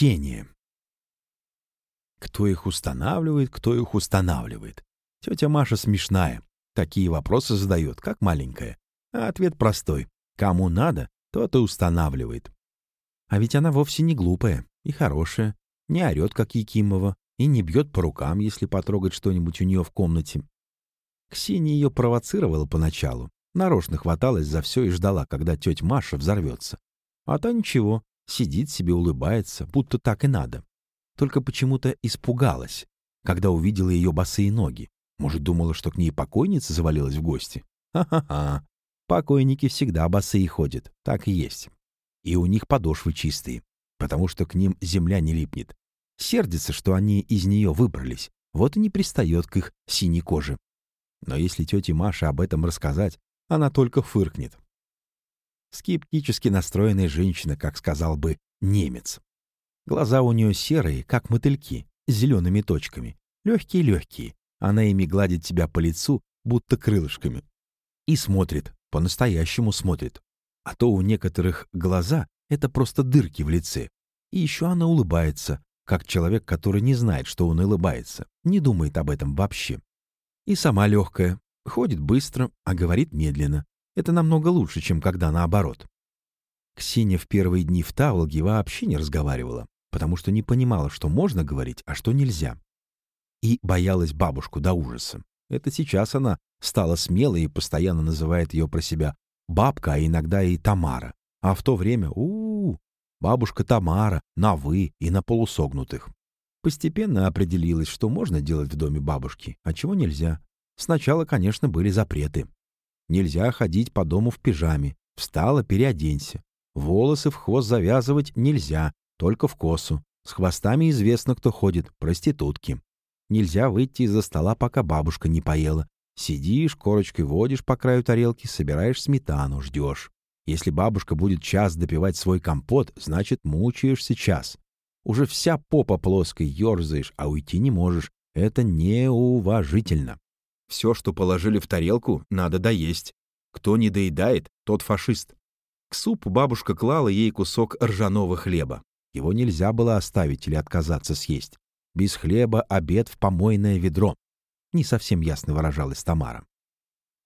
Ксения. Кто их устанавливает, кто их устанавливает? Тетя Маша смешная. Такие вопросы задает, как маленькая. А ответ простой. Кому надо, тот и устанавливает. А ведь она вовсе не глупая и хорошая, не орет, как Якимова, и не бьет по рукам, если потрогать что-нибудь у нее в комнате. Ксения ее провоцировала поначалу, нарочно хваталась за все и ждала, когда тетя Маша взорвется. А та ничего, сидит себе, улыбается, будто так и надо. Только почему-то испугалась, когда увидела ее босые ноги. Может, думала, что к ней покойница завалилась в гости? Ха-ха-ха. Покойники всегда босые ходят, так и есть. И у них подошвы чистые, потому что к ним земля не липнет. Сердится, что они из нее выбрались, вот и не пристает к их синей коже. Но если тете Маше об этом рассказать, она только фыркнет. Скептически настроенная женщина, как сказал бы немец. Глаза у нее серые, как мотыльки, с зелеными точками. Легкие-легкие. Она ими гладит тебя по лицу, будто крылышками. И смотрит, по-настоящему смотрит. А то у некоторых глаза — это просто дырки в лице. И еще она улыбается, как человек, который не знает, что он улыбается, не думает об этом вообще. И сама легкая, ходит быстро, а говорит медленно. Это намного лучше, чем когда наоборот. Ксения в первые дни в Таволге вообще не разговаривала, потому что не понимала, что можно говорить, а что нельзя. И боялась бабушку до ужаса. Это сейчас она стала смелой и постоянно называет ее про себя бабка, а иногда и Тамара. А в то время, у, -у, -у бабушка Тамара, на «вы» и на полусогнутых. Постепенно определилось, что можно делать в доме бабушки, а чего нельзя. Сначала, конечно, были запреты. Нельзя ходить по дому в пижаме. Встала, переоденься. Волосы в хвост завязывать нельзя, только в косу. С хвостами известно, кто ходит, проститутки. Нельзя выйти из-за стола, пока бабушка не поела. Сидишь, корочкой водишь по краю тарелки, собираешь сметану, ждешь. Если бабушка будет час допивать свой компот, значит, мучаешься час. Уже вся попа плоской ерзаешь, а уйти не можешь. Это неуважительно. Все, что положили в тарелку, надо доесть. Кто не доедает, тот фашист. К супу бабушка клала ей кусок ржаного хлеба. Его нельзя было оставить или отказаться съесть. Без хлеба обед в помойное ведро. Не совсем ясно выражалась Тамара.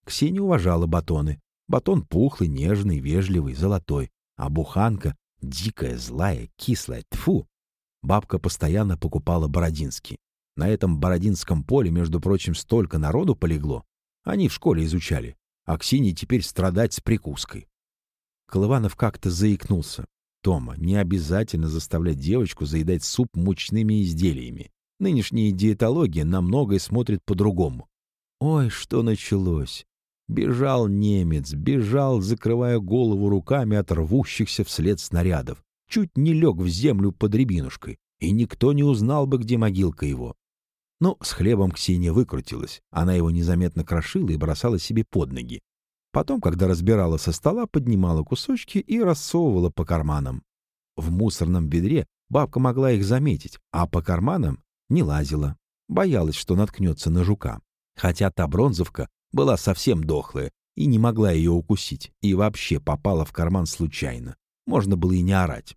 Ксения уважала батоны. Батон пухлый, нежный, вежливый, золотой. А буханка — дикая, злая, кислая. Тфу! Бабка постоянно покупала бородинский. На этом Бородинском поле, между прочим, столько народу полегло. Они в школе изучали. А Ксении теперь страдать с прикуской. Колыванов как-то заикнулся. Тома, не обязательно заставлять девочку заедать суп мучными изделиями. Нынешняя диетология на многое смотрит по-другому. Ой, что началось. Бежал немец, бежал, закрывая голову руками от рвущихся вслед снарядов. Чуть не лег в землю под рябинушкой, и никто не узнал бы, где могилка его. Но с хлебом Ксения выкрутилась. Она его незаметно крошила и бросала себе под ноги. Потом, когда разбирала со стола, поднимала кусочки и рассовывала по карманам. В мусорном ведре бабка могла их заметить, а по карманам не лазила. Боялась, что наткнется на жука. Хотя та бронзовка была совсем дохлая и не могла ее укусить, и вообще попала в карман случайно. Можно было и не орать.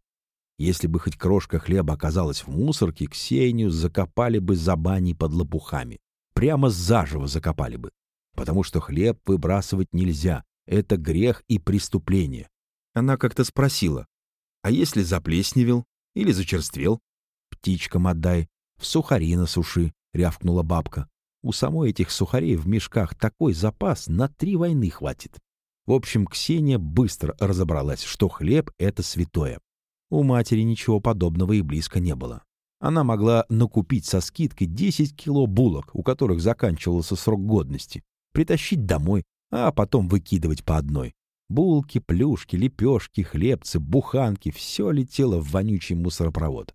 Если бы хоть крошка хлеба оказалась в мусорке, Ксению закопали бы за баней под лопухами. Прямо заживо закопали бы. Потому что хлеб выбрасывать нельзя. Это грех и преступление. Она как-то спросила, а если заплесневел или зачерствел? Птичкам отдай, в сухари насуши, рявкнула бабка. У самой этих сухарей в мешках такой запас на три войны хватит. В общем, Ксения быстро разобралась, что хлеб — это святое. У матери ничего подобного и близко не было. Она могла накупить со скидкой 10 кило булок, у которых заканчивался срок годности, притащить домой, а потом выкидывать по одной. Булки, плюшки, лепешки, хлебцы, буханки — все летело в вонючий мусоропровод.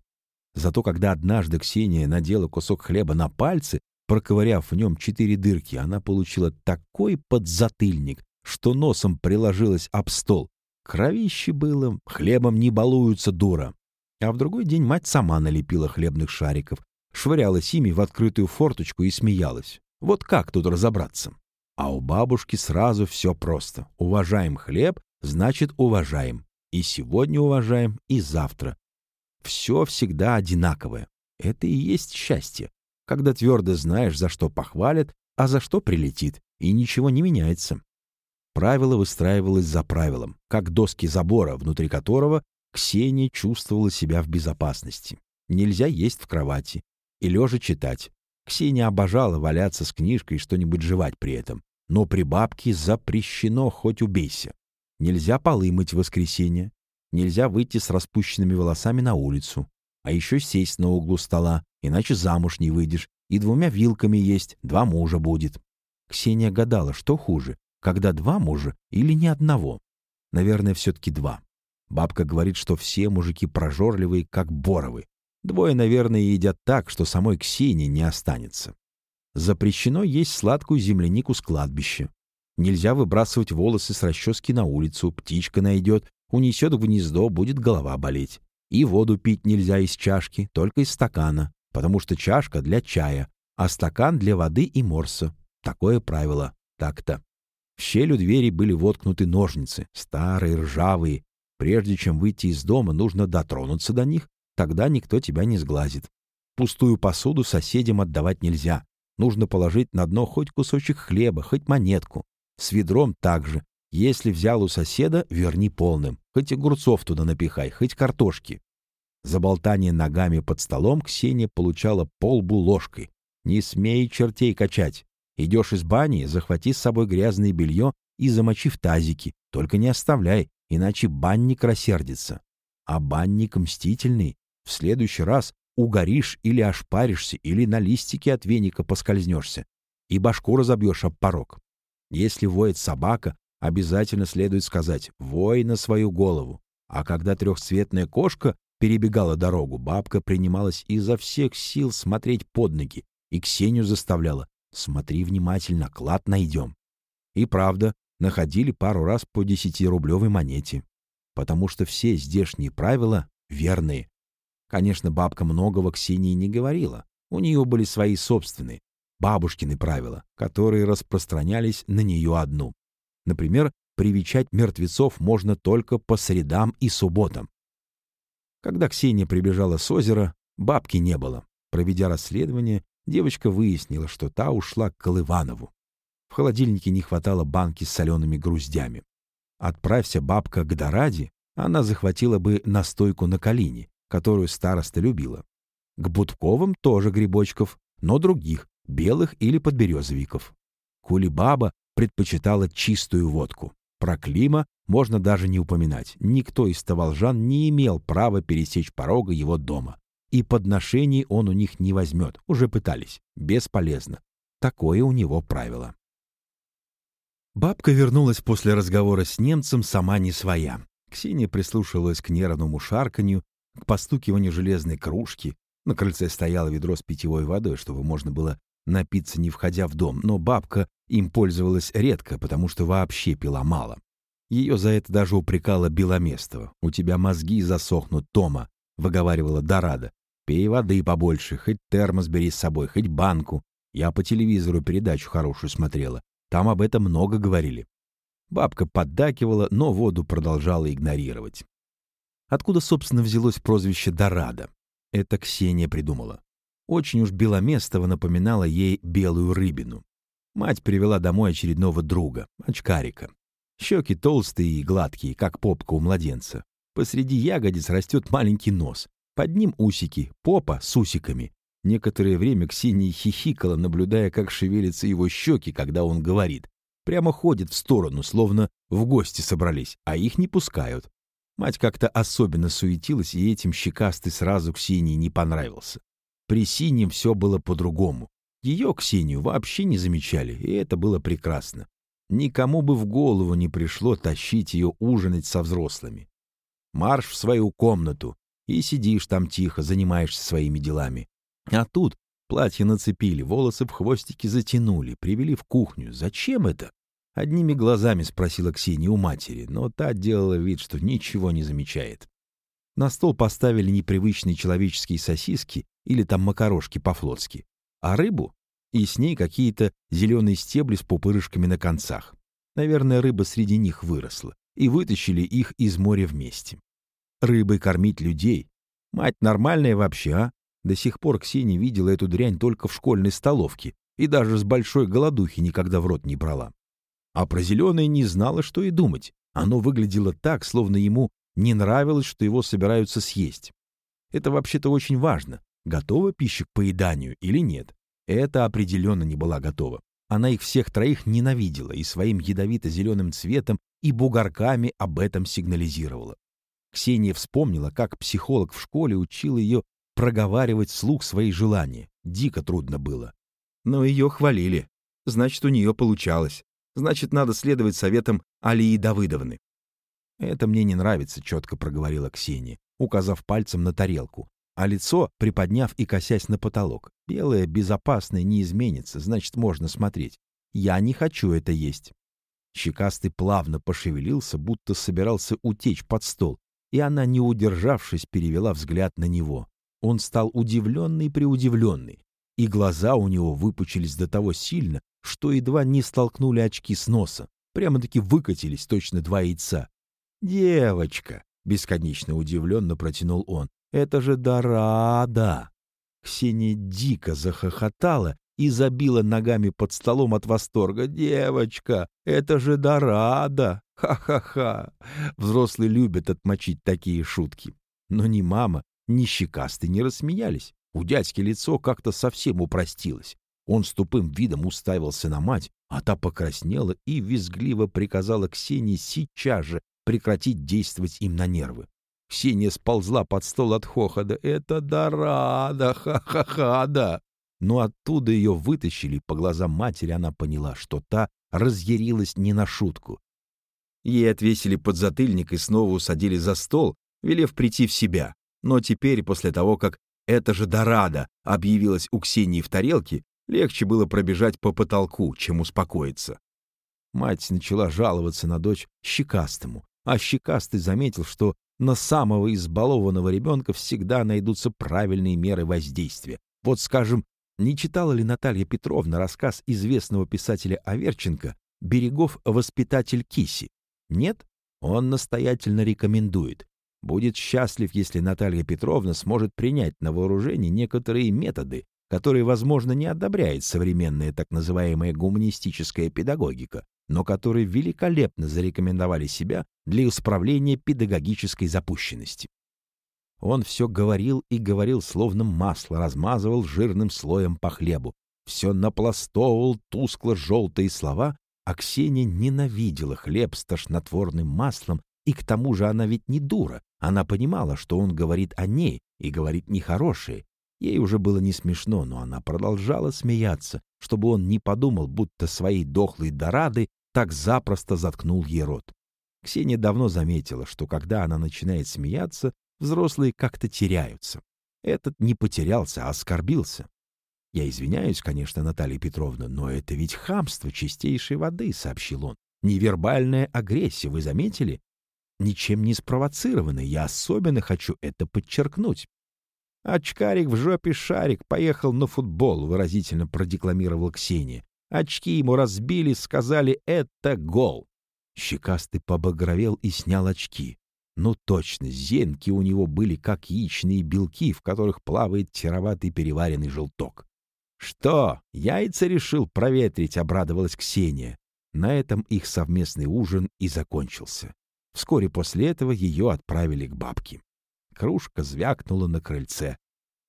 Зато когда однажды Ксения надела кусок хлеба на пальцы, проковыряв в нем четыре дырки, она получила такой подзатыльник, что носом приложилась об стол, Кровище было, хлебом не балуются, дура. А в другой день мать сама налепила хлебных шариков, швырялась ими в открытую форточку и смеялась. Вот как тут разобраться? А у бабушки сразу все просто. Уважаем хлеб, значит уважаем. И сегодня уважаем, и завтра. Все всегда одинаковое. Это и есть счастье, когда твердо знаешь, за что похвалят, а за что прилетит, и ничего не меняется. Правило выстраивалось за правилом, как доски забора, внутри которого Ксения чувствовала себя в безопасности. Нельзя есть в кровати и лежа читать. Ксения обожала валяться с книжкой и что-нибудь жевать при этом. Но при бабке запрещено, хоть убейся. Нельзя полы мыть в воскресенье. Нельзя выйти с распущенными волосами на улицу. А еще сесть на углу стола, иначе замуж не выйдешь. И двумя вилками есть, два мужа будет. Ксения гадала, что хуже, когда два мужа или ни одного. Наверное, все-таки два. Бабка говорит, что все мужики прожорливые, как боровы. Двое, наверное, едят так, что самой Ксении не останется. Запрещено есть сладкую землянику с кладбища. Нельзя выбрасывать волосы с расчески на улицу, птичка найдет, унесет в гнездо, будет голова болеть. И воду пить нельзя из чашки, только из стакана, потому что чашка для чая, а стакан для воды и морса. Такое правило. Так-то. В щель у двери были воткнуты ножницы, старые, ржавые. Прежде чем выйти из дома, нужно дотронуться до них, тогда никто тебя не сглазит. Пустую посуду соседям отдавать нельзя. Нужно положить на дно хоть кусочек хлеба, хоть монетку. С ведром также. Если взял у соседа, верни полным. Хоть огурцов туда напихай, хоть картошки. За болтание ногами под столом Ксения получала полбу ложкой. Не смей чертей качать. Идешь из бани, захвати с собой грязное белье и замочи в тазике. Только не оставляй, иначе банник рассердится. А банник мстительный. В следующий раз угоришь или ошпаришься, или на листике от веника поскользнешься, и башку разобьешь об порог. Если воет собака, обязательно следует сказать «вой на свою голову». А когда трехцветная кошка перебегала дорогу, бабка принималась изо всех сил смотреть под ноги, и Ксению заставляла «смотри внимательно, клад найдем». И правда, находили пару раз по десятирублевой монете, потому что все здешние правила верные. Конечно, бабка многого Ксении не говорила. У нее были свои собственные, бабушкины правила, которые распространялись на нее одну. Например, привечать мертвецов можно только по средам и субботам. Когда Ксения прибежала с озера, бабки не было. Проведя расследование, девочка выяснила, что та ушла к Колыванову. В холодильнике не хватало банки с солеными груздями. Отправься бабка к Дораде, она захватила бы настойку на калине, которую староста любила. К Будковым тоже грибочков, но других, белых или подберезовиков. Кулибаба предпочитала чистую водку. Про Клима можно даже не упоминать. Никто из таволжан не имел права пересечь порога его дома. И подношений он у них не возьмет. Уже пытались. Бесполезно. Такое у него правило. Бабка вернулась после разговора с немцем сама не своя. Ксения прислушивалась к нервному шарканью, к постукиванию железной кружки. На крыльце стояло ведро с питьевой водой, чтобы можно было напиться, не входя в дом, но бабка им пользовалась редко, потому что вообще пила мало. Ее за это даже упрекала Беломестова. «У тебя мозги засохнут, Тома», — выговаривала Дорада. «Пей воды побольше, хоть термос бери с собой, хоть банку. Я по телевизору передачу хорошую смотрела. Там об этом много говорили. Бабка поддакивала, но воду продолжала игнорировать. Откуда, собственно, взялось прозвище Дорада? Это Ксения придумала. Очень уж Беломестова напоминала ей белую рыбину. Мать привела домой очередного друга, очкарика. Щеки толстые и гладкие, как попка у младенца. Посреди ягодиц растет маленький нос. Под ним усики, попа с усиками. Некоторое время Ксения хихикала, наблюдая, как шевелятся его щеки, когда он говорит. Прямо ходит в сторону, словно в гости собрались, а их не пускают. Мать как-то особенно суетилась, и этим щекастый сразу Ксении не понравился. При Синем все было по-другому. Ее, Ксению, вообще не замечали, и это было прекрасно. Никому бы в голову не пришло тащить ее ужинать со взрослыми. Марш в свою комнату, и сидишь там тихо, занимаешься своими делами. А тут платье нацепили, волосы в хвостики затянули, привели в кухню. Зачем это? Одними глазами спросила Ксения у матери, но та делала вид, что ничего не замечает. На стол поставили непривычные человеческие сосиски или там макарошки по-флотски, а рыбу и с ней какие-то зеленые стебли с пупырышками на концах. Наверное, рыба среди них выросла, и вытащили их из моря вместе. Рыбой кормить людей Мать нормальная вообще, а? До сих пор Ксения видела эту дрянь только в школьной столовке и даже с большой голодухи никогда в рот не брала. А про зеленое не знала, что и думать. Оно выглядело так, словно ему не нравилось, что его собираются съесть. Это вообще-то очень важно, готова пища к поеданию или нет. Это определенно не была готова. Она их всех троих ненавидела и своим ядовито-зеленым цветом и бугорками об этом сигнализировала. Ксения вспомнила, как психолог в школе учил ее проговаривать вслух свои желания. Дико трудно было. Но ее хвалили. Значит, у нее получалось. Значит, надо следовать советам Алии Давыдовны. «Это мне не нравится», — четко проговорила Ксения, указав пальцем на тарелку, а лицо приподняв и косясь на потолок. «Белое, безопасное, не изменится, значит, можно смотреть. Я не хочу это есть». Щекастый плавно пошевелился, будто собирался утечь под стол, и она, не удержавшись, перевела взгляд на него. Он стал удивленный-преудивленный, и глаза у него выпучились до того сильно, что едва не столкнули очки с носа. Прямо-таки выкатились точно два яйца. «Девочка!» — бесконечно удивленно протянул он. «Это же Дорада!» Ксения дико захохотала и забила ногами под столом от восторга. «Девочка, это же Дорада! Ха-ха-ха!» Взрослые любят отмочить такие шутки. Но ни мама, ни щекастый не рассмеялись. У дядьки лицо как-то совсем упростилось. Он с тупым видом уставился на мать, а та покраснела и визгливо приказала Ксении сейчас же прекратить действовать им на нервы. Ксения сползла под стол от хохота. «Это Дорада! Ха-ха-ха, да!» Но оттуда ее вытащили, по глазам матери она поняла, что та разъярилась не на шутку. Ей отвесили подзатыльник и снова усадили за стол, велев прийти в себя. Но теперь, после того, как «это же Дорада» объявилась у Ксении в тарелке, легче было пробежать по потолку, чем успокоиться. Мать начала жаловаться на дочь щекастому, а щекастый заметил, что на самого избалованного ребенка всегда найдутся правильные меры воздействия. Вот, скажем, не читала ли Наталья Петровна рассказ известного писателя Аверченко «Берегов воспитатель Киси»? Нет? Он настоятельно рекомендует. Будет счастлив, если Наталья Петровна сможет принять на вооружение некоторые методы, которые, возможно, не одобряет современная так называемая гуманистическая педагогика, но которые великолепно зарекомендовали себя для исправления педагогической запущенности. Он все говорил и говорил, словно масло размазывал жирным слоем по хлебу, все напластовывал тускло-желтые слова, а Ксения ненавидела хлеб с тошнотворным маслом, и к тому же она ведь не дура, она понимала, что он говорит о ней и говорит нехорошее. Ей уже было не смешно, но она продолжала смеяться, чтобы он не подумал, будто своей дохлой Дорадой так запросто заткнул ей рот. Ксения давно заметила, что когда она начинает смеяться, взрослые как-то теряются. Этот не потерялся, а оскорбился. «Я извиняюсь, конечно, Наталья Петровна, но это ведь хамство чистейшей воды», — сообщил он. «Невербальная агрессия, вы заметили? ничем не спровоцированы. Я особенно хочу это подчеркнуть. «Очкарик в жопе шарик поехал на футбол», — выразительно продекламировала Ксения. «Очки ему разбили, сказали, это гол». Щекастый побагровел и снял очки. Ну точно, зенки у него были как яичные белки, в которых плавает сероватый переваренный желток. «Что, яйца решил проветрить?» — обрадовалась Ксения. На этом их совместный ужин и закончился. Вскоре после этого ее отправили к бабке. Кружка звякнула на крыльце.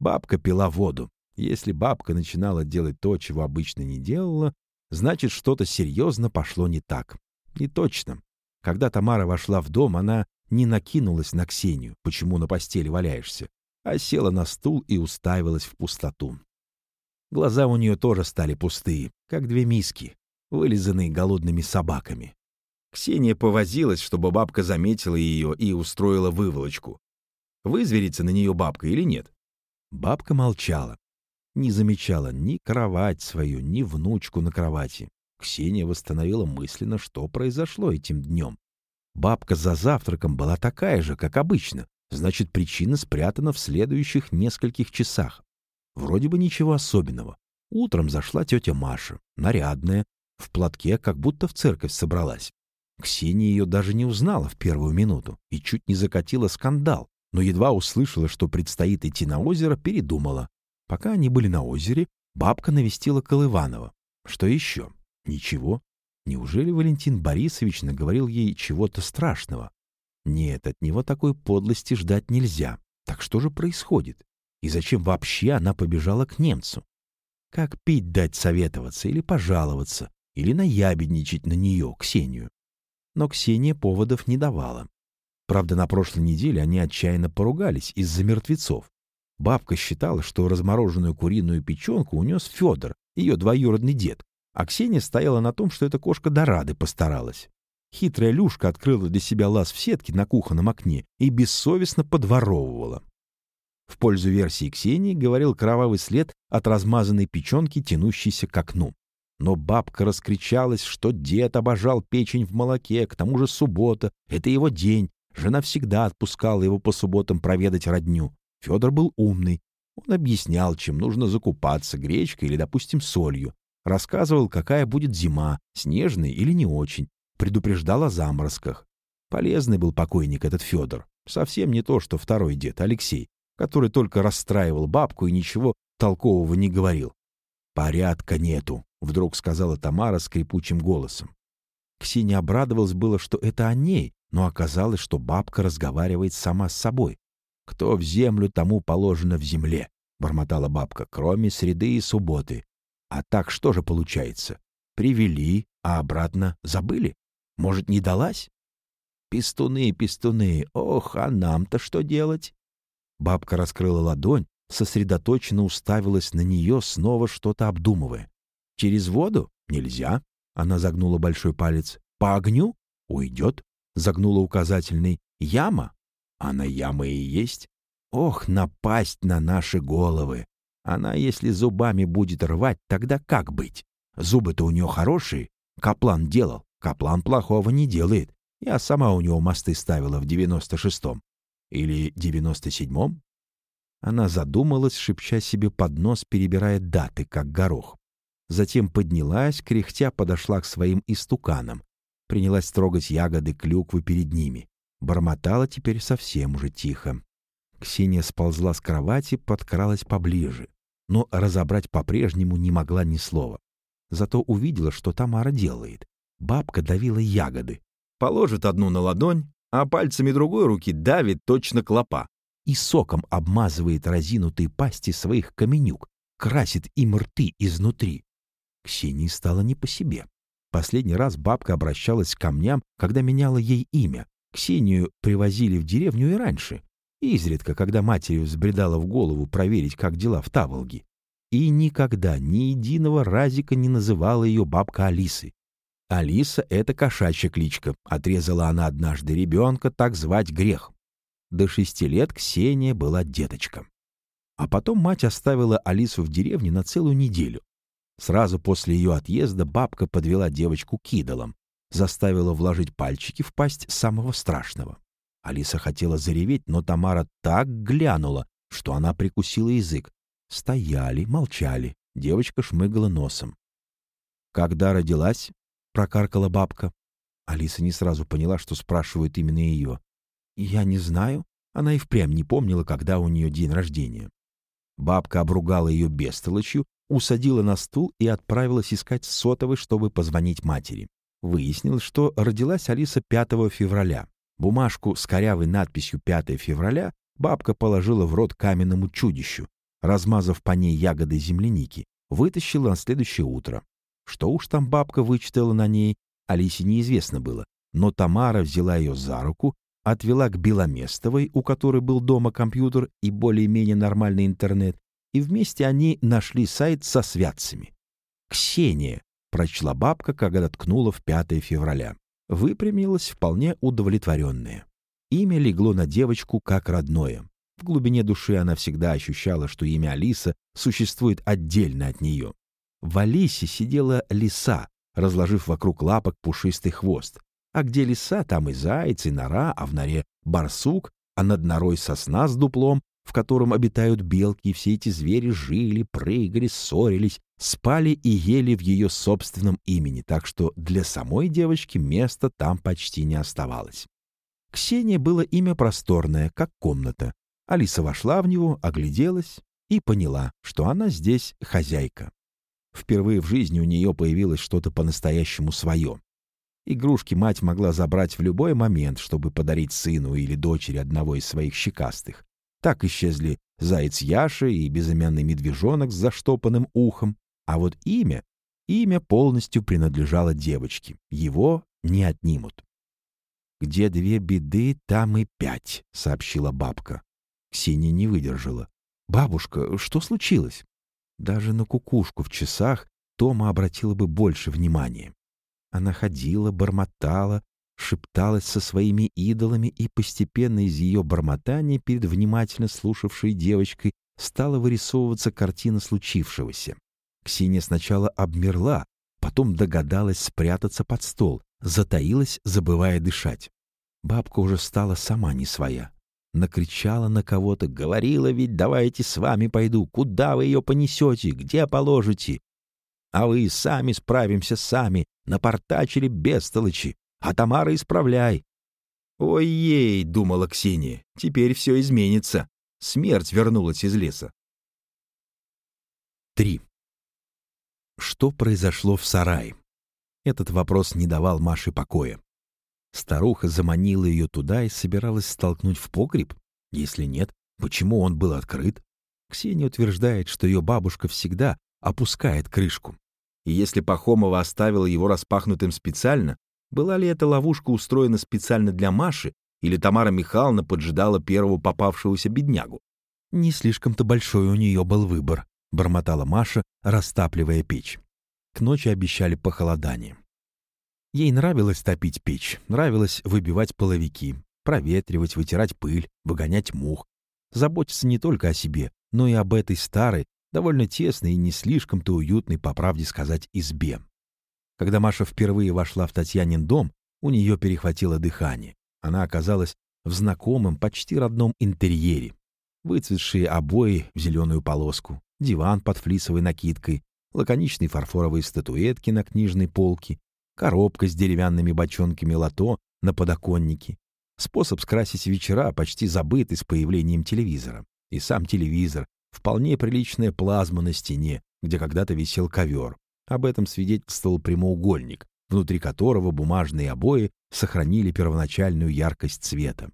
Бабка пила воду. Если бабка начинала делать то, чего обычно не делала, значит, что-то серьезно пошло не так. И точно. Когда Тамара вошла в дом, она не накинулась на Ксению, почему на постели валяешься, а села на стул и уставилась в пустоту. Глаза у нее тоже стали пустые, как две миски, вылизанные голодными собаками. Ксения повозилась, чтобы бабка заметила ее и устроила выволочку. Вызверится на нее бабка или нет? Бабка молчала. Не замечала ни кровать свою, ни внучку на кровати. Ксения восстановила мысленно, что произошло этим днем. Бабка за завтраком была такая же, как обычно. Значит, причина спрятана в следующих нескольких часах. Вроде бы ничего особенного. Утром зашла тетя Маша, нарядная, в платке, как будто в церковь собралась. Ксения ее даже не узнала в первую минуту и чуть не закатила скандал, но едва услышала, что предстоит идти на озеро, передумала. Пока они были на озере, бабка навестила Колыванова. Что еще? Ничего. Неужели Валентин Борисович наговорил ей чего-то страшного? Нет, от него такой подлости ждать нельзя. Так что же происходит? И зачем вообще она побежала к немцу? Как пить дать советоваться или пожаловаться, или наябедничать на нее, Ксению? Но Ксения поводов не давала. Правда, на прошлой неделе они отчаянно поругались из-за мертвецов. Бабка считала, что размороженную куриную печенку унес Федор, ее двоюродный дед, а Ксения стояла на том, что эта кошка до рады постаралась. Хитрая Люшка открыла для себя лаз в сетке на кухонном окне и бессовестно подворовывала. В пользу версии Ксении говорил кровавый след от размазанной печенки, тянущейся к окну. Но бабка раскричалась, что дед обожал печень в молоке, к тому же суббота, это его день, жена всегда отпускала его по субботам проведать родню. Федор был умный, он объяснял, чем нужно закупаться, гречкой или, допустим, солью. Рассказывал, какая будет зима, снежная или не очень. Предупреждал о заморозках. Полезный был покойник этот Федор. Совсем не то, что второй дед, Алексей, который только расстраивал бабку и ничего толкового не говорил. «Порядка нету», — вдруг сказала Тамара скрипучим голосом. Ксения обрадовалась было, что это о ней, но оказалось, что бабка разговаривает сама с собой. «Кто в землю, тому положено в земле», — бормотала бабка, кроме среды и субботы. А так что же получается? Привели, а обратно забыли? Может, не далась? Пестуны, пестуны, ох, а нам-то что делать? Бабка раскрыла ладонь, сосредоточенно уставилась на нее, снова что-то обдумывая. «Через воду? Нельзя!» — она загнула большой палец. «По огню? Уйдет!» — загнула указательный. «Яма? Она яма и есть. Ох, напасть на наши головы! Она, если зубами будет рвать, тогда как быть? Зубы-то у нее хорошие. Каплан делал. Каплан плохого не делает. Я сама у него мосты ставила в девяносто шестом. Или девяносто седьмом? Она задумалась, шепча себе под нос, перебирая даты, как горох. Затем поднялась, кряхтя подошла к своим истуканам. Принялась трогать ягоды клюквы перед ними. Бормотала теперь совсем уже тихо. Ксения сползла с кровати, подкралась поближе но разобрать по-прежнему не могла ни слова. Зато увидела, что Тамара делает. Бабка давила ягоды. Положит одну на ладонь, а пальцами другой руки давит точно клопа. И соком обмазывает разинутые пасти своих каменюк, красит им рты изнутри. Ксении стало не по себе. Последний раз бабка обращалась к камням, когда меняла ей имя. Ксению привозили в деревню и раньше изредка, когда матери взбредала в голову проверить, как дела в Таволге. И никогда ни единого разика не называла ее бабка Алисы. Алиса — это кошачья кличка, отрезала она однажды ребенка, так звать грех. До шести лет Ксения была деточка. А потом мать оставила Алису в деревне на целую неделю. Сразу после ее отъезда бабка подвела девочку к идолам, заставила вложить пальчики в пасть самого страшного. Алиса хотела зареветь, но Тамара так глянула, что она прикусила язык. Стояли, молчали. Девочка шмыгала носом. «Когда родилась?» — прокаркала бабка. Алиса не сразу поняла, что спрашивают именно ее. «Я не знаю». Она и впрямь не помнила, когда у нее день рождения. Бабка обругала ее бестолочью, усадила на стул и отправилась искать сотовый, чтобы позвонить матери. Выяснилось, что родилась Алиса 5 февраля. Бумажку с корявой надписью «5 февраля» бабка положила в рот каменному чудищу, размазав по ней ягоды земляники, вытащила на следующее утро. Что уж там бабка вычитала на ней, Алисе неизвестно было, но Тамара взяла ее за руку, отвела к Беломестовой, у которой был дома компьютер и более-менее нормальный интернет, и вместе они нашли сайт со святцами. «Ксения», — прочла бабка, когда ткнула в 5 февраля выпрямилась вполне удовлетворенная. Имя легло на девочку как родное. В глубине души она всегда ощущала, что имя Алиса существует отдельно от нее. В Алисе сидела лиса, разложив вокруг лапок пушистый хвост. А где лиса, там и заяц, и нора, а в норе барсук, а над норой сосна с дуплом, в котором обитают белки, и все эти звери жили, прыгали, ссорились, спали и ели в ее собственном имени, так что для самой девочки места там почти не оставалось. Ксения было имя просторное, как комната. Алиса вошла в него, огляделась и поняла, что она здесь хозяйка. Впервые в жизни у нее появилось что-то по-настоящему свое. Игрушки мать могла забрать в любой момент, чтобы подарить сыну или дочери одного из своих щекастых. Так исчезли заяц Яша и безымянный медвежонок с заштопанным ухом. А вот имя, имя полностью принадлежало девочке. Его не отнимут. «Где две беды, там и пять», — сообщила бабка. Ксения не выдержала. «Бабушка, что случилось?» Даже на кукушку в часах Тома обратила бы больше внимания. Она ходила, бормотала, шепталась со своими идолами, и постепенно из ее бормотания перед внимательно слушавшей девочкой стала вырисовываться картина случившегося. Ксения сначала обмерла, потом догадалась спрятаться под стол, затаилась, забывая дышать. Бабка уже стала сама не своя. Накричала на кого-то, говорила ведь, давайте с вами пойду, куда вы ее понесете, где положите? А вы сами справимся сами, напортачили бестолочи, а Тамара исправляй. «Ой-ей!» — думала Ксения. «Теперь все изменится. Смерть вернулась из леса». 3. Что произошло в сарае? Этот вопрос не давал Маше покоя. Старуха заманила ее туда и собиралась столкнуть в погреб? Если нет, почему он был открыт? Ксения утверждает, что ее бабушка всегда опускает крышку. И если Пахомова оставила его распахнутым специально, была ли эта ловушка устроена специально для Маши, или Тамара Михайловна поджидала первого попавшегося беднягу? Не слишком-то большой у нее был выбор, бормотала Маша, растапливая печь. К ночи обещали похолодание. Ей нравилось топить печь, нравилось выбивать половики, проветривать, вытирать пыль, выгонять мух. Заботиться не только о себе, но и об этой старой, довольно тесной и не слишком-то уютной, по правде сказать, избе. Когда Маша впервые вошла в Татьянин дом, у нее перехватило дыхание. Она оказалась в знакомом, почти родном интерьере. Выцветшие обои в зеленую полоску, диван под флисовой накидкой, лаконичные фарфоровые статуэтки на книжной полке, коробка с деревянными бочонками лото на подоконнике. Способ скрасить вечера, почти забытый с появлением телевизора. И сам телевизор, вполне приличная плазма на стене, где когда-то висел ковер. Об этом свидетельствовал прямоугольник, внутри которого бумажные обои сохранили первоначальную яркость цвета.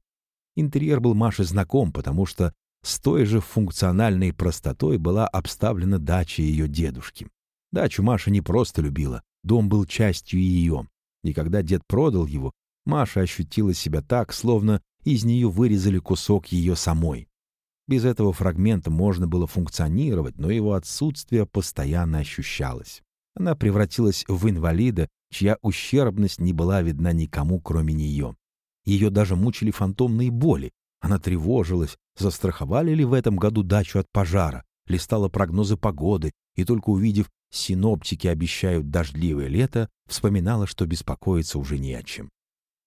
Интерьер был Маше знаком, потому что с той же функциональной простотой была обставлена дача ее дедушки. Дачу Маша не просто любила, Дом был частью ее, и когда дед продал его, Маша ощутила себя так, словно из нее вырезали кусок ее самой. Без этого фрагмента можно было функционировать, но его отсутствие постоянно ощущалось. Она превратилась в инвалида, чья ущербность не была видна никому, кроме нее. Ее даже мучили фантомные боли. Она тревожилась, застраховали ли в этом году дачу от пожара, листала прогнозы погоды и только увидев Синоптики обещают дождливое лето, вспоминала, что беспокоиться уже не о чем.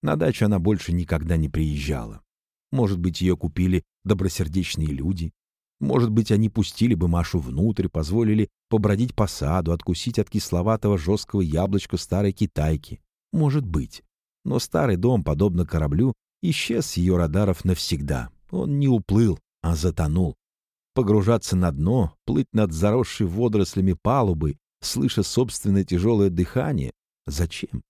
На дачу она больше никогда не приезжала. Может быть, ее купили добросердечные люди. Может быть, они пустили бы Машу внутрь, позволили побродить по саду, откусить от кисловатого жесткого яблочка старой китайки. Может быть. Но старый дом, подобно кораблю, исчез с ее радаров навсегда. Он не уплыл, а затонул, погружаться на дно, плыть над заросшей водорослями палубой, слыша собственное тяжелое дыхание. Зачем?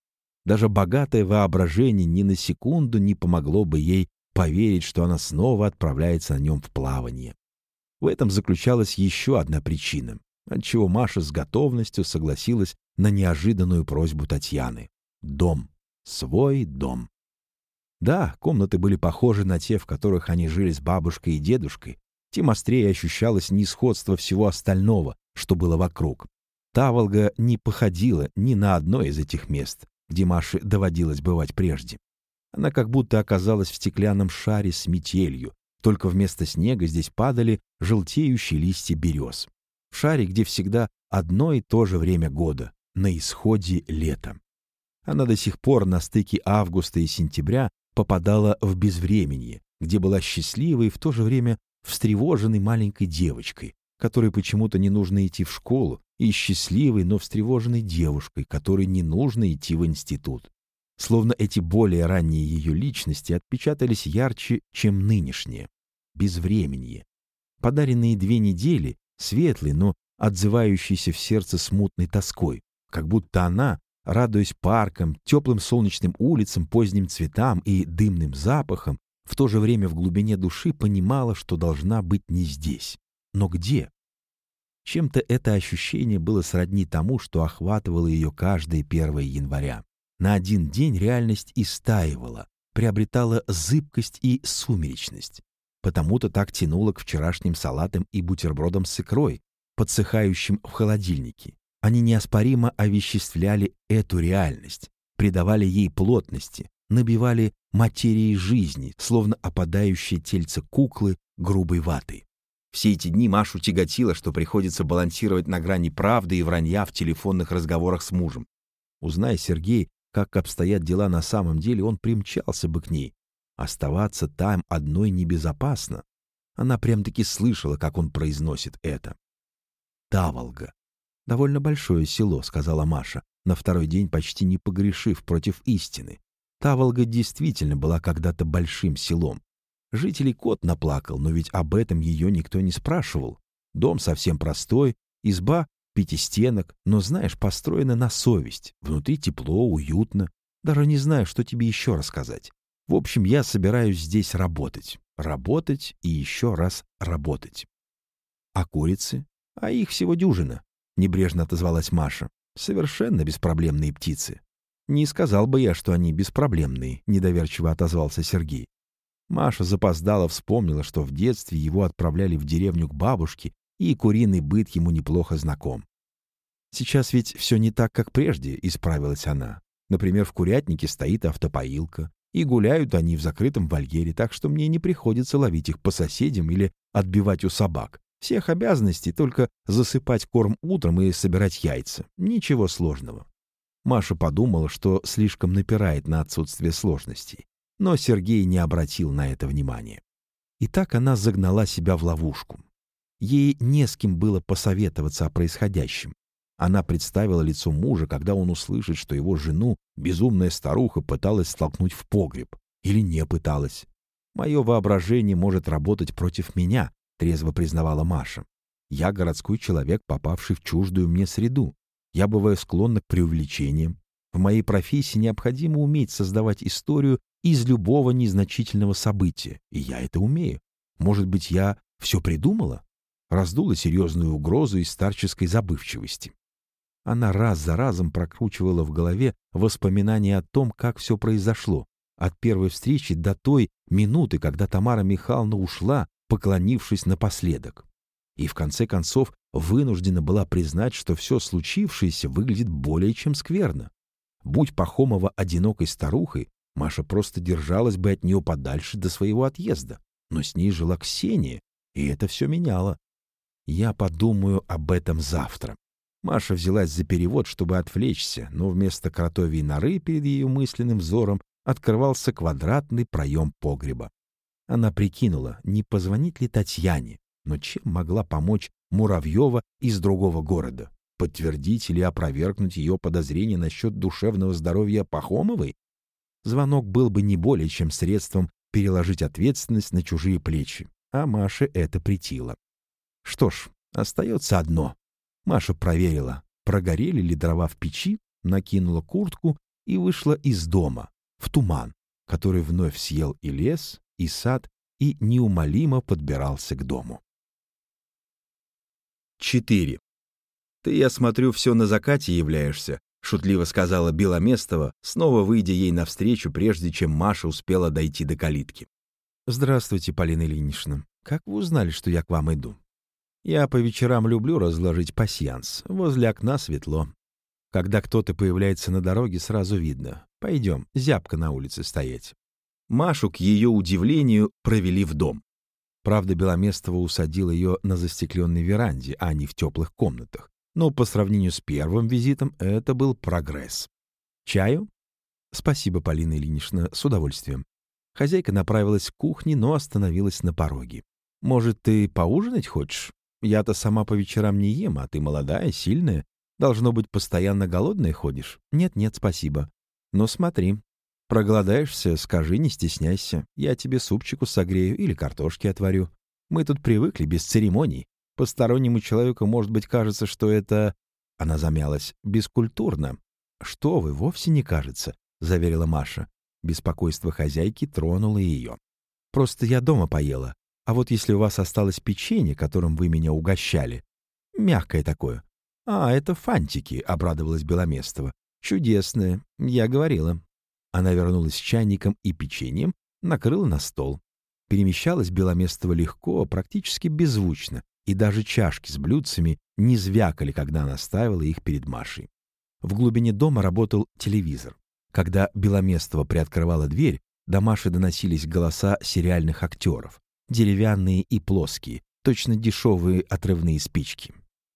Даже богатое воображение ни на секунду не помогло бы ей поверить, что она снова отправляется на нем в плавание. В этом заключалась еще одна причина, отчего Маша с готовностью согласилась на неожиданную просьбу Татьяны. Дом. Свой дом. Да, комнаты были похожи на те, в которых они жили с бабушкой и дедушкой, тем острее ощущалось несходство всего остального, что было вокруг. Таволга не походила ни на одно из этих мест, где Маше доводилось бывать прежде. Она как будто оказалась в стеклянном шаре с метелью, только вместо снега здесь падали желтеющие листья берез. В шаре, где всегда одно и то же время года, на исходе лета. Она до сих пор на стыке августа и сентября попадала в безвременье, где была счастливой и в то же время встревоженной маленькой девочкой, которой почему-то не нужно идти в школу, и счастливой, но встревоженной девушкой, которой не нужно идти в институт. словно эти более ранние ее личности отпечатались ярче, чем нынешние, безвременье. Подаренные две недели, светлые, но отзывающиеся в сердце смутной тоской, как будто она, радуясь паркам, теплым солнечным улицам, поздним цветам и дымным запахам, в то же время в глубине души понимала, что должна быть не здесь. Но где? Чем-то это ощущение было сродни тому, что охватывало ее каждое 1 января. На один день реальность истаивала, приобретала зыбкость и сумеречность. Потому-то так тянуло к вчерашним салатам и бутербродам с икрой, подсыхающим в холодильнике. Они неоспоримо овеществляли эту реальность, придавали ей плотности, набивали материей жизни, словно опадающие тельце куклы грубой ватой. Все эти дни Машу тяготило, что приходится балансировать на грани правды и вранья в телефонных разговорах с мужем. Узнай, Сергей, как обстоят дела на самом деле, он примчался бы к ней. Оставаться там одной небезопасно. Она прям-таки слышала, как он произносит это. Таволга. «Довольно большое село», — сказала Маша, на второй день почти не погрешив против истины. Таволга действительно была когда-то большим селом. Жителей кот наплакал, но ведь об этом ее никто не спрашивал. Дом совсем простой, изба пятистенок, но, знаешь, построена на совесть. Внутри тепло, уютно. Даже не знаю, что тебе еще рассказать. В общем, я собираюсь здесь работать. Работать и еще раз работать. А курицы? А их всего дюжина. Небрежно отозвалась Маша. Совершенно беспроблемные птицы. Не сказал бы я, что они беспроблемные, недоверчиво отозвался Сергей. Маша запоздала вспомнила, что в детстве его отправляли в деревню к бабушке, и куриный быт ему неплохо знаком. «Сейчас ведь все не так, как прежде», — исправилась она. «Например, в курятнике стоит автопоилка, и гуляют они в закрытом вольере, так что мне не приходится ловить их по соседям или отбивать у собак. Всех обязанностей только засыпать корм утром и собирать яйца. Ничего сложного». Маша подумала, что слишком напирает на отсутствие сложностей но Сергей не обратил на это внимания. И так она загнала себя в ловушку. Ей не с кем было посоветоваться о происходящем. Она представила лицо мужа, когда он услышит, что его жену безумная старуха пыталась столкнуть в погреб. Или не пыталась. «Мое воображение может работать против меня», — трезво признавала Маша. «Я городской человек, попавший в чуждую мне среду. Я бываю склонна к преувеличениям. В моей профессии необходимо уметь создавать историю из любого незначительного события, и я это умею. Может быть, я все придумала? Раздула серьезную угрозу из старческой забывчивости. Она раз за разом прокручивала в голове воспоминания о том, как все произошло, от первой встречи до той минуты, когда Тамара Михайловна ушла, поклонившись напоследок. И в конце концов вынуждена была признать, что все случившееся выглядит более чем скверно. Будь Пахомова одинокой старухой, Маша просто держалась бы от нее подальше до своего отъезда. Но с ней жила Ксения, и это все меняло. Я подумаю об этом завтра. Маша взялась за перевод, чтобы отвлечься, но вместо кротовьей норы перед ее мысленным взором открывался квадратный проем погреба. Она прикинула, не позвонить ли Татьяне, но чем могла помочь Муравьева из другого города? Подтвердить или опровергнуть ее подозрения насчет душевного здоровья Пахомовой? звонок был бы не более чем средством переложить ответственность на чужие плечи, а Маше это притило. Что ж, остается одно. Маша проверила, прогорели ли дрова в печи, накинула куртку и вышла из дома, в туман, который вновь съел и лес, и сад, и неумолимо подбирался к дому. 4. Ты, я смотрю, все на закате являешься, — шутливо сказала Беломестова, снова выйдя ей навстречу, прежде чем Маша успела дойти до калитки. «Здравствуйте, Полина Ильинична. Как вы узнали, что я к вам иду?» «Я по вечерам люблю разложить пасьянс. Возле окна светло. Когда кто-то появляется на дороге, сразу видно. Пойдем, зябко на улице стоять». Машу, к ее удивлению, провели в дом. Правда, Беломестова усадил ее на застекленной веранде, а не в теплых комнатах но по сравнению с первым визитом это был прогресс. «Чаю?» «Спасибо, Полина Ильинична, с удовольствием». Хозяйка направилась к кухне, но остановилась на пороге. «Может, ты поужинать хочешь? Я-то сама по вечерам не ем, а ты молодая, сильная. Должно быть, постоянно голодная ходишь?» «Нет-нет, спасибо. Но смотри, проголодаешься, скажи, не стесняйся. Я тебе супчику согрею или картошки отварю. Мы тут привыкли, без церемоний. Постороннему человеку, может быть, кажется, что это...» Она замялась. «Бескультурно». «Что вы, вовсе не кажется», — заверила Маша. Беспокойство хозяйки тронуло ее. «Просто я дома поела. А вот если у вас осталось печенье, которым вы меня угощали, мягкое такое». «А, это фантики», — обрадовалась Беломестова. «Чудесное, я говорила». Она вернулась с чайником и печеньем, накрыла на стол. Перемещалась Беломестова легко, практически беззвучно, и даже чашки с блюдцами не звякали, когда она ставила их перед Машей. В глубине дома работал телевизор. Когда Беломестова приоткрывала дверь, до Маши доносились голоса сериальных актеров, деревянные и плоские, точно дешевые отрывные спички.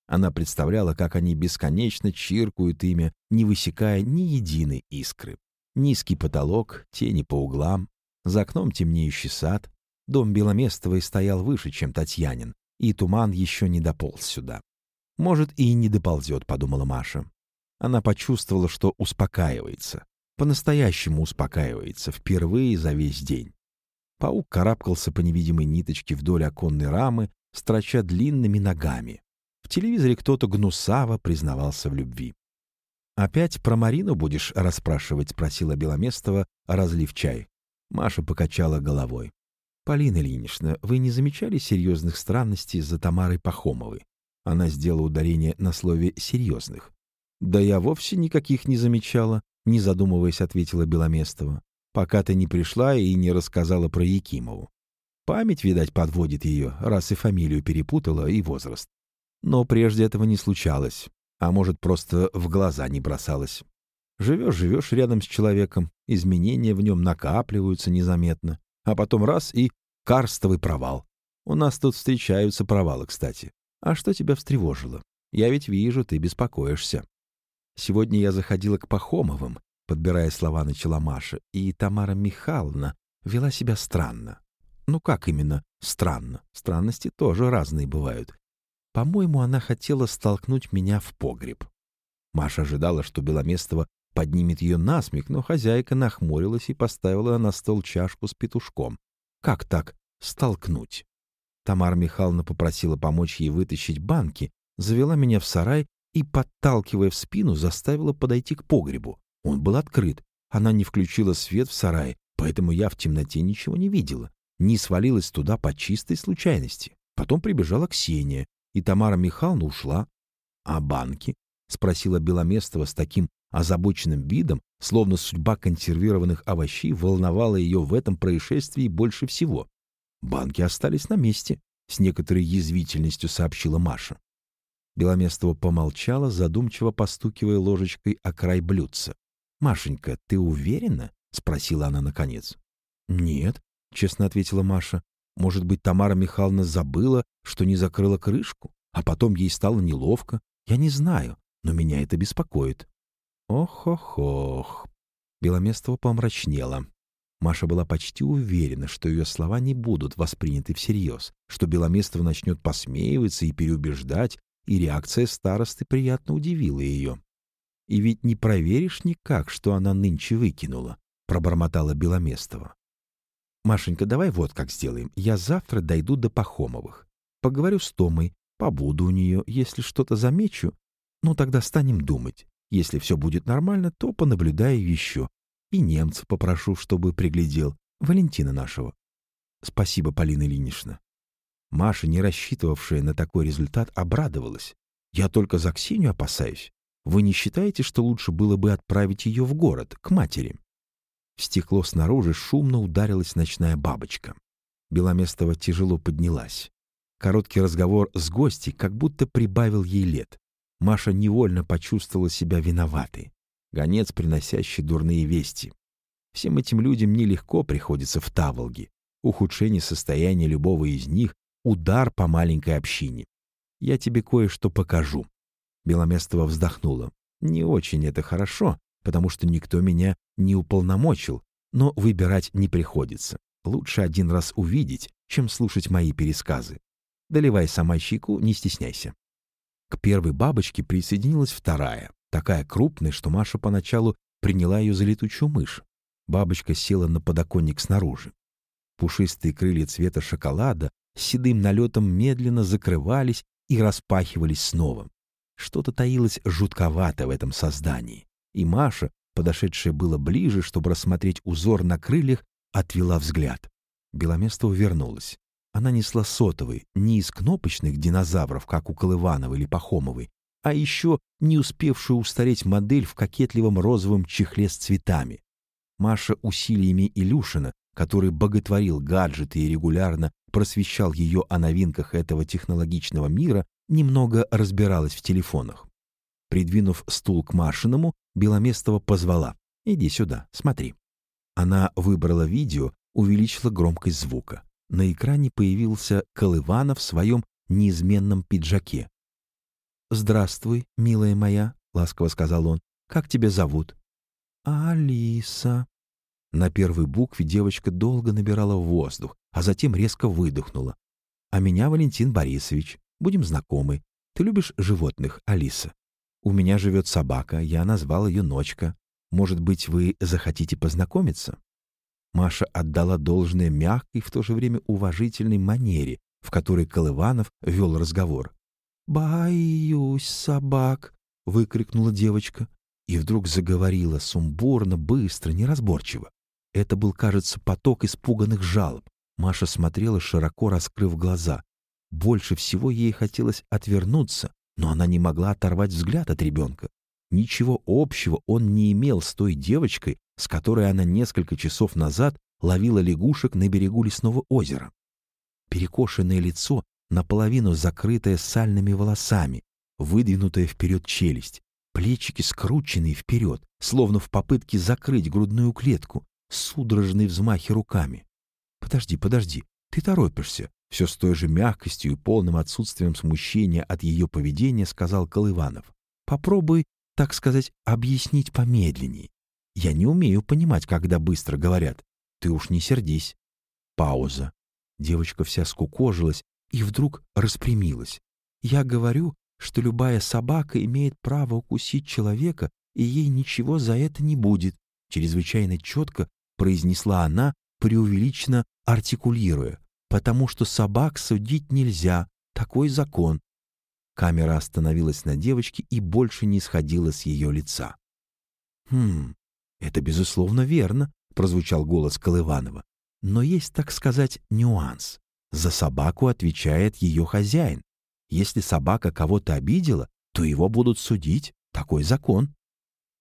Она представляла, как они бесконечно чиркают ими, не высекая ни единой искры. Низкий потолок, тени по углам, за окном темнеющий сад. Дом Беломестовой стоял выше, чем Татьянин, и туман еще не дополз сюда. «Может, и не доползет», — подумала Маша. Она почувствовала, что успокаивается. По-настоящему успокаивается, впервые за весь день. Паук карабкался по невидимой ниточке вдоль оконной рамы, строча длинными ногами. В телевизоре кто-то гнусаво признавался в любви. «Опять про Марину будешь расспрашивать?» — спросила Беломестова, разлив чай. Маша покачала головой. «Полина Ильинична, вы не замечали серьезных странностей за Тамарой Пахомовой?» Она сделала ударение на слове «серьезных». «Да я вовсе никаких не замечала», — не задумываясь, ответила Беломестова. «Пока ты не пришла и не рассказала про Якимову. Память, видать, подводит ее, раз и фамилию перепутала, и возраст. Но прежде этого не случалось, а может, просто в глаза не бросалось. Живешь-живешь рядом с человеком, изменения в нем накапливаются незаметно, а потом раз и карстовый провал. У нас тут встречаются провалы, кстати. А что тебя встревожило? Я ведь вижу, ты беспокоишься. Сегодня я заходила к Пахомовым, подбирая слова начала Маша, и Тамара Михайловна вела себя странно. Ну как именно странно? Странности тоже разные бывают. По-моему, она хотела столкнуть меня в погреб. Маша ожидала, что Беломестова поднимет ее насмех, но хозяйка нахмурилась и поставила на стол чашку с петушком. Как так столкнуть? Тамара Михайловна попросила помочь ей вытащить банки, завела меня в сарай и, подталкивая в спину, заставила подойти к погребу. Он был открыт. Она не включила свет в сарае, поэтому я в темноте ничего не видела. Не свалилась туда по чистой случайности. Потом прибежала Ксения, и Тамара Михайловна ушла. — А банки? — спросила Беломестова с таким озабоченным видом, словно судьба консервированных овощей волновала ее в этом происшествии больше всего. «Банки остались на месте», — с некоторой язвительностью сообщила Маша. Беломестова помолчала, задумчиво постукивая ложечкой о край блюдца. «Машенька, ты уверена?» — спросила она наконец. «Нет», — честно ответила Маша. «Может быть, Тамара Михайловна забыла, что не закрыла крышку, а потом ей стало неловко? Я не знаю, но меня это беспокоит». «Ох-ох-ох!» Беломестова помрачнела. Маша была почти уверена, что ее слова не будут восприняты всерьез, что Беломестова начнет посмеиваться и переубеждать, и реакция старосты приятно удивила ее. «И ведь не проверишь никак, что она нынче выкинула», — пробормотала Беломестова. «Машенька, давай вот как сделаем. Я завтра дойду до Пахомовых. Поговорю с Томой, побуду у нее. Если что-то замечу, ну тогда станем думать. Если все будет нормально, то понаблюдаю еще. И немца попрошу, чтобы приглядел. Валентина нашего. Спасибо, Полина Ильинична. Маша, не рассчитывавшая на такой результат, обрадовалась. Я только за Ксению опасаюсь. Вы не считаете, что лучше было бы отправить ее в город, к матери? В стекло снаружи шумно ударилась ночная бабочка. Беломестова тяжело поднялась. Короткий разговор с гостей как будто прибавил ей лет. Маша невольно почувствовала себя виноватой. Гонец, приносящий дурные вести. Всем этим людям нелегко приходится в Таволге. Ухудшение состояния любого из них — удар по маленькой общине. Я тебе кое-что покажу. Беломестова вздохнула. Не очень это хорошо, потому что никто меня не уполномочил, но выбирать не приходится. Лучше один раз увидеть, чем слушать мои пересказы. Доливай сама чайку, не стесняйся. К первой бабочке присоединилась вторая, такая крупная, что Маша поначалу приняла ее за летучую мышь. Бабочка села на подоконник снаружи. Пушистые крылья цвета шоколада с седым налетом медленно закрывались и распахивались снова. Что-то таилось жутковато в этом создании. И Маша, подошедшая было ближе, чтобы рассмотреть узор на крыльях, отвела взгляд. Беломестова вернулась. Она несла сотовый, не из кнопочных динозавров, как у Колывановой или Пахомовой, а еще не успевшую устареть модель в кокетливом розовом чехле с цветами. Маша усилиями Илюшина, который боготворил гаджеты и регулярно просвещал ее о новинках этого технологичного мира, немного разбиралась в телефонах. Придвинув стул к Машиному, Беломестова позвала. «Иди сюда, смотри». Она выбрала видео, увеличила громкость звука. На экране появился Колыванов в своем неизменном пиджаке. «Здравствуй, милая моя», — ласково сказал он. «Как тебя зовут?» «Алиса». На первой букве девочка долго набирала воздух, а затем резко выдохнула. «А меня Валентин Борисович. Будем знакомы. Ты любишь животных, Алиса? У меня живет собака, я назвал ее Ночка. Может быть, вы захотите познакомиться?» Маша отдала должное мягкой, в то же время уважительной манере, в которой Колыванов вел разговор. «Боюсь собак!» — выкрикнула девочка. И вдруг заговорила сумбурно, быстро, неразборчиво. Это был, кажется, поток испуганных жалоб. Маша смотрела, широко раскрыв глаза. Больше всего ей хотелось отвернуться, но она не могла оторвать взгляд от ребенка. Ничего общего он не имел с той девочкой, с которой она несколько часов назад ловила лягушек на берегу лесного озера. Перекошенное лицо наполовину закрытая сальными волосами, выдвинутая вперед челюсть, плечики скрученные вперед, словно в попытке закрыть грудную клетку, судорожные взмахи руками. «Подожди, подожди, ты торопишься», все с той же мягкостью и полным отсутствием смущения от ее поведения сказал Колыванов. «Попробуй, так сказать, объяснить помедленнее. Я не умею понимать, когда быстро говорят. Ты уж не сердись». Пауза. Девочка вся скукожилась и вдруг распрямилась. «Я говорю, что любая собака имеет право укусить человека, и ей ничего за это не будет», чрезвычайно четко произнесла она, преувеличенно артикулируя, «потому что собак судить нельзя, такой закон». Камера остановилась на девочке и больше не сходила с ее лица. «Хм, это, безусловно, верно», — прозвучал голос Колыванова. «Но есть, так сказать, нюанс. За собаку отвечает ее хозяин. Если собака кого-то обидела, то его будут судить. Такой закон.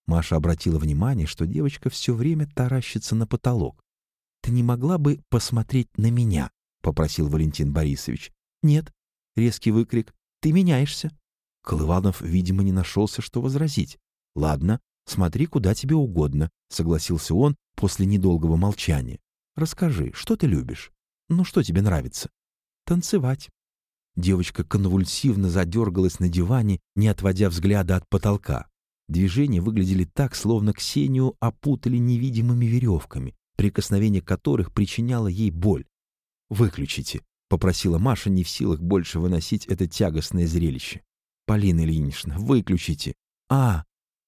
Маша обратила внимание, что девочка все время таращится на потолок. «Ты не могла бы посмотреть на меня?» — попросил Валентин Борисович. «Нет». Резкий выкрик. «Ты меняешься». Колыванов, видимо, не нашелся, что возразить. «Ладно, смотри, куда тебе угодно», — согласился он после недолгого молчания. «Расскажи, что ты любишь?» Ну что тебе нравится? Танцевать. Девочка конвульсивно задергалась на диване, не отводя взгляда от потолка. Движения выглядели так, словно Ксению опутали невидимыми веревками, прикосновение которых причиняло ей боль. «Выключите», — попросила Маша, не в силах больше выносить это тягостное зрелище. «Полина Ильинична, выключите». «А,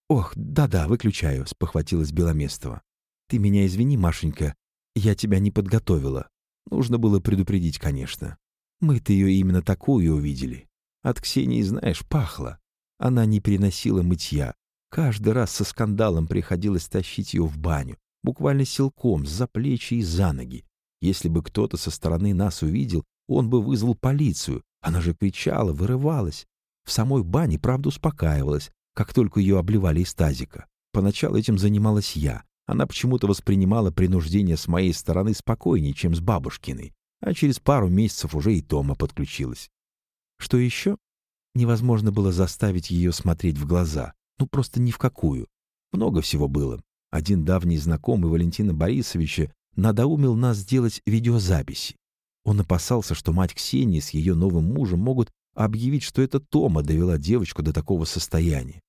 ох, да-да, выключаю», — спохватилась Беломестова. «Ты меня извини, Машенька, я тебя не подготовила. Нужно было предупредить, конечно. Мы-то ее именно такую увидели. От Ксении, знаешь, пахло. Она не переносила мытья. Каждый раз со скандалом приходилось тащить ее в баню, буквально силком, за плечи и за ноги. Если бы кто-то со стороны нас увидел, он бы вызвал полицию. Она же кричала, вырывалась. В самой бане, правда, успокаивалась, как только ее обливали из тазика. Поначалу этим занималась я, она почему-то воспринимала принуждение с моей стороны спокойнее, чем с бабушкиной, а через пару месяцев уже и Тома подключилась. Что еще? Невозможно было заставить ее смотреть в глаза. Ну, просто ни в какую. Много всего было. Один давний знакомый Валентина Борисовича надоумил нас сделать видеозаписи. Он опасался, что мать Ксении с ее новым мужем могут объявить, что это Тома довела девочку до такого состояния.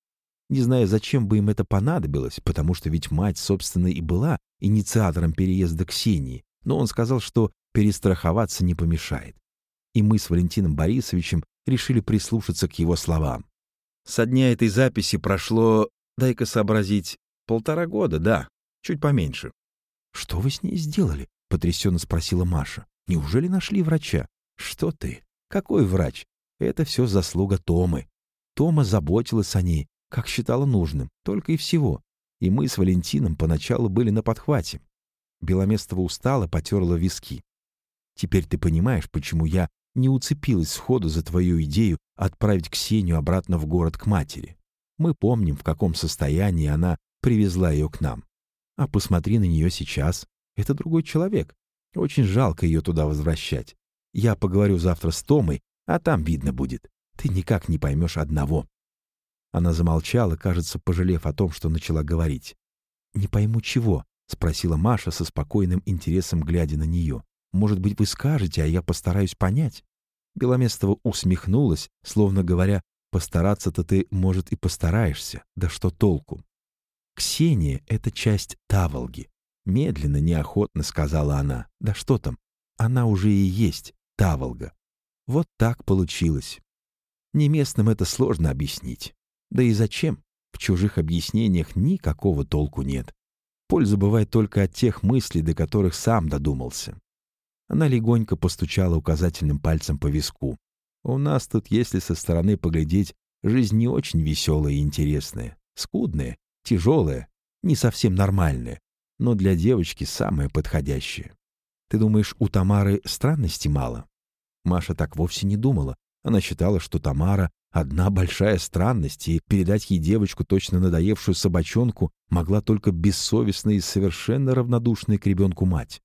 Не знаю, зачем бы им это понадобилось, потому что ведь мать, собственно, и была инициатором переезда Ксении, но он сказал, что перестраховаться не помешает. И мы с Валентином Борисовичем решили прислушаться к его словам. Со дня этой записи прошло, дай-ка сообразить, Полтора года, да. Чуть поменьше. «Что вы с ней сделали?» — потрясенно спросила Маша. «Неужели нашли врача?» «Что ты? Какой врач? Это все заслуга Томы. Тома заботилась о ней, как считала нужным, только и всего. И мы с Валентином поначалу были на подхвате. Беломестова устала, потерла виски. Теперь ты понимаешь, почему я не уцепилась сходу за твою идею отправить Ксению обратно в город к матери. Мы помним, в каком состоянии она привезла ее к нам. А посмотри на нее сейчас. Это другой человек. Очень жалко ее туда возвращать. Я поговорю завтра с Томой, а там видно будет. Ты никак не поймешь одного. Она замолчала, кажется, пожалев о том, что начала говорить. «Не пойму чего?» — спросила Маша со спокойным интересом, глядя на нее. «Может быть, вы скажете, а я постараюсь понять?» Беломестова усмехнулась, словно говоря, «Постараться-то ты, может, и постараешься, да что толку?» «Ксения — это часть Таволги», — медленно, неохотно сказала она. «Да что там, она уже и есть Таволга. Вот так получилось. Неместным это сложно объяснить. Да и зачем? В чужих объяснениях никакого толку нет. Польза бывает только от тех мыслей, до которых сам додумался. Она легонько постучала указательным пальцем по виску. «У нас тут, если со стороны поглядеть, жизнь не очень веселая и интересная, скудная, тяжелая, не совсем нормальная, но для девочки самая подходящая. Ты думаешь, у Тамары странностей мало?» Маша так вовсе не думала. Она считала, что Тамара — одна большая странность, и передать ей девочку, точно надоевшую собачонку, могла только бессовестная и совершенно равнодушная к ребенку мать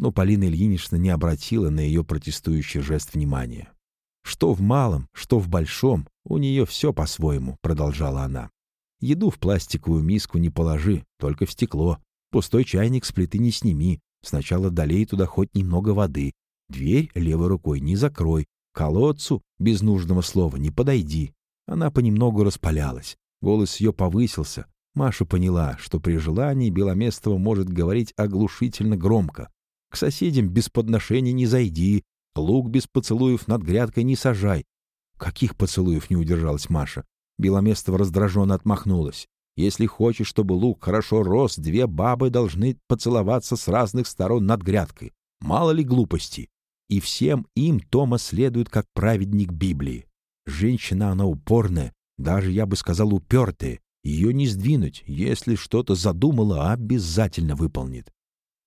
но Полина Ильинична не обратила на ее протестующий жест внимания. «Что в малом, что в большом, у нее все по-своему», — продолжала она. «Еду в пластиковую миску не положи, только в стекло. Пустой чайник с плиты не сними. Сначала долей туда хоть немного воды. Дверь левой рукой не закрой. Колодцу без нужного слова не подойди». Она понемногу распалялась. Голос ее повысился. Маша поняла, что при желании Беломестова может говорить оглушительно громко. К соседям без подношений не зайди, лук без поцелуев над грядкой не сажай. Каких поцелуев не удержалась Маша? Беломестова раздраженно отмахнулась. Если хочешь, чтобы лук хорошо рос, две бабы должны поцеловаться с разных сторон над грядкой. Мало ли глупости. И всем им Тома следует как праведник Библии. Женщина она упорная, даже, я бы сказал, упертая. Ее не сдвинуть, если что-то задумала, обязательно выполнит.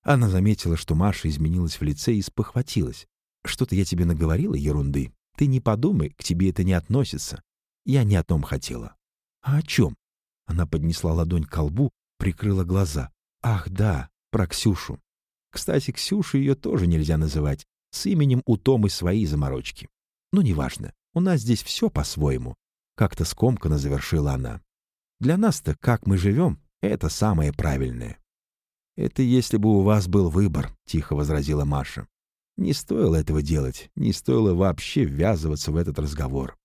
Она заметила, что Маша изменилась в лице и спохватилась. «Что-то я тебе наговорила, ерунды. Ты не подумай, к тебе это не относится. Я не о том хотела». «А о чем?» Она поднесла ладонь к колбу, прикрыла глаза. «Ах, да, про Ксюшу. Кстати, Ксюшу ее тоже нельзя называть. С именем у Томы свои заморочки. Ну, неважно, у нас здесь все по-своему». Как-то скомканно завершила она. «Для нас-то, как мы живем, это самое правильное. «Это если бы у вас был выбор», — тихо возразила Маша. «Не стоило этого делать, не стоило вообще ввязываться в этот разговор».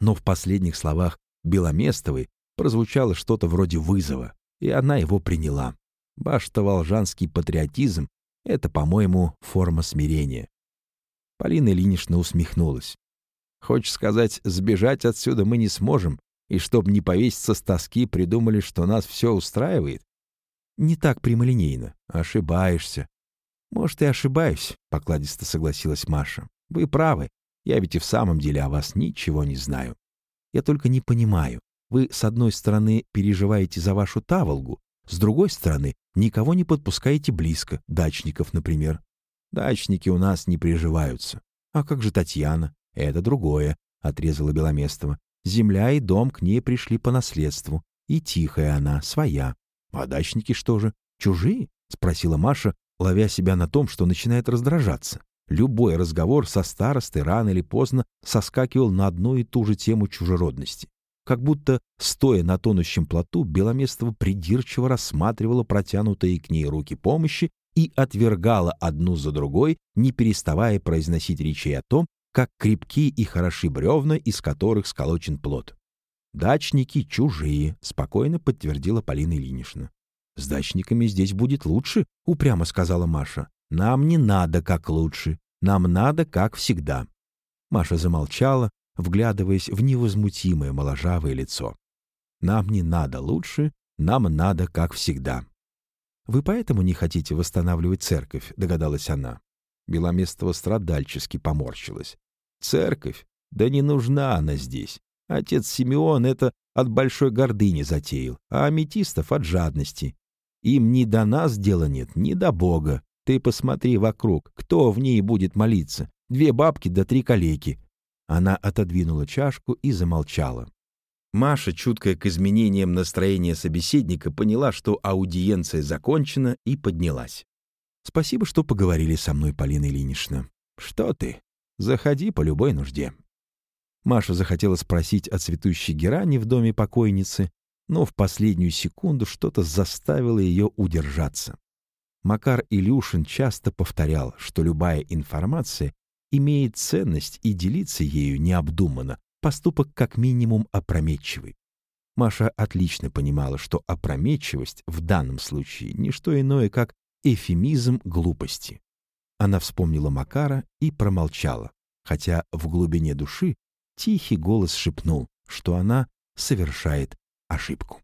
Но в последних словах Беломестовой прозвучало что-то вроде вызова, и она его приняла. Башто-волжанский патриотизм — это, по-моему, форма смирения. Полина Ильинична усмехнулась. «Хочешь сказать, сбежать отсюда мы не сможем, и чтоб не повеситься с тоски, придумали, что нас все устраивает? не так прямолинейно. Ошибаешься. Может, и ошибаюсь, — покладисто согласилась Маша. Вы правы. Я ведь и в самом деле о вас ничего не знаю. Я только не понимаю. Вы, с одной стороны, переживаете за вашу таволгу, с другой стороны, никого не подпускаете близко, дачников, например. Дачники у нас не приживаются. А как же Татьяна? Это другое, — отрезала Беломестова. Земля и дом к ней пришли по наследству. И тихая она, своя. «А дачники что же? Чужие?» — спросила Маша, ловя себя на том, что начинает раздражаться. Любой разговор со старостой рано или поздно соскакивал на одну и ту же тему чужеродности. Как будто, стоя на тонущем плоту, Беломестова придирчиво рассматривала протянутые к ней руки помощи и отвергала одну за другой, не переставая произносить речей о том, как крепки и хороши бревна, из которых сколочен плод. «Дачники чужие», — спокойно подтвердила Полина Ильинична. «С дачниками здесь будет лучше», — упрямо сказала Маша. «Нам не надо как лучше. Нам надо как всегда». Маша замолчала, вглядываясь в невозмутимое моложавое лицо. «Нам не надо лучше, Нам надо, как всегда». «Вы поэтому не хотите восстанавливать церковь?» — догадалась она. Беломестова страдальчески поморщилась. «Церковь? Да не нужна она здесь. Отец Симеон это от большой гордыни затеял, а аметистов от жадности. Им ни до нас дела нет, ни до Бога. Ты посмотри вокруг, кто в ней будет молиться? Две бабки да три калеки». Она отодвинула чашку и замолчала. Маша, чуткая к изменениям настроения собеседника, поняла, что аудиенция закончена, и поднялась. «Спасибо, что поговорили со мной, Полина Ильинична. Что ты? Заходи по любой нужде». Маша захотела спросить о цветущей герани в доме покойницы, но в последнюю секунду что-то заставило ее удержаться. Макар Илюшин часто повторял, что любая информация имеет ценность и делиться ею необдуманно поступок как минимум опрометчивый. Маша отлично понимала, что опрометчивость в данном случае не что иное, как эфемизм глупости. Она вспомнила Макара и промолчала, хотя в глубине души тихий голос шепнул, что она совершает ошибку.